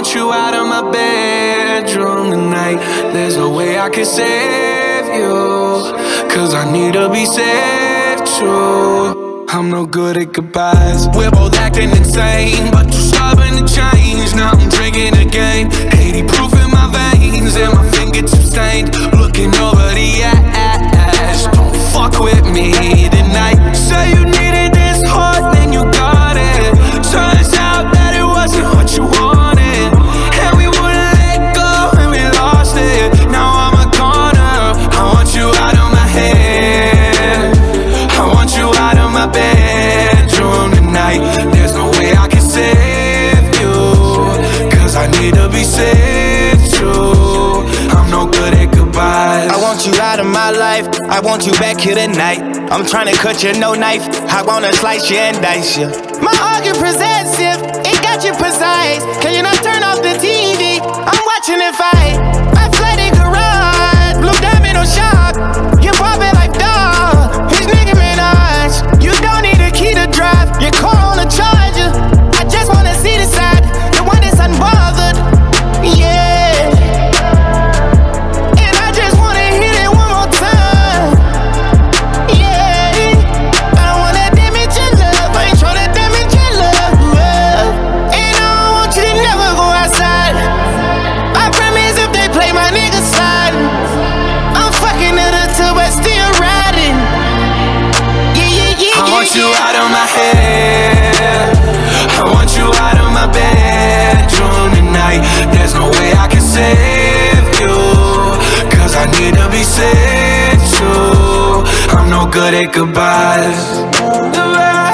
Want you out of my bedroom tonight. There's no way I can save you. Cause I need to be saved too. I'm no good at goodbyes. We're both acting insane, but you're stubborn to change. Now I'm drinking again. 80 proof in my veins, and my fingertips stained. Need to be saved too. I'm no good at goodbyes. I want you out of my life. I want you back here tonight. I'm trying to cut you, no knife. I wanna slice you and dice you. My get possessive, it got you precise. Head. I want you out of my bedroom tonight. There's no way I can save you. Cause I need to be saved too. I'm no good at goodbyes.